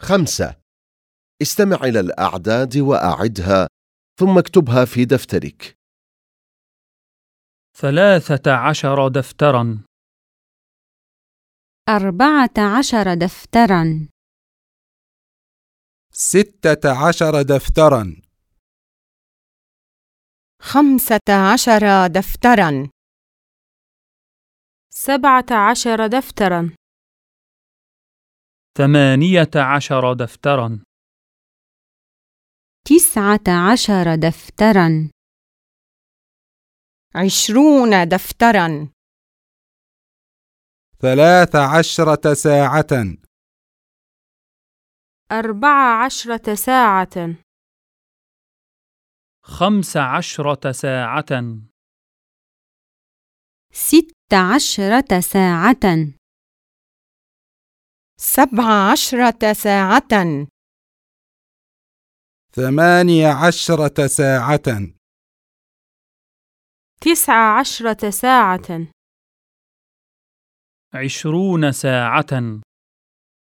خمسة. استمع إلى الأعداد وأعدها ثم اكتبها في دفترك. ثلاثة عشر دفترا. أربعة عشر دفترا. ستة عشر دفترا. خمسة عشر دفترا. سبعة عشر دفترا. ثمانية عشر دفترا. تسعة عشر دفترا. عشرون دفترا. ثلاث عشرة ساعة. أربع عشرة ساعة. خمس عشرة ساعة. ست عشرة ساعة. سبع عشرة ساعة. ثماني عشرة ساعة. تسع عشرة ساعة. عشرون ساعة.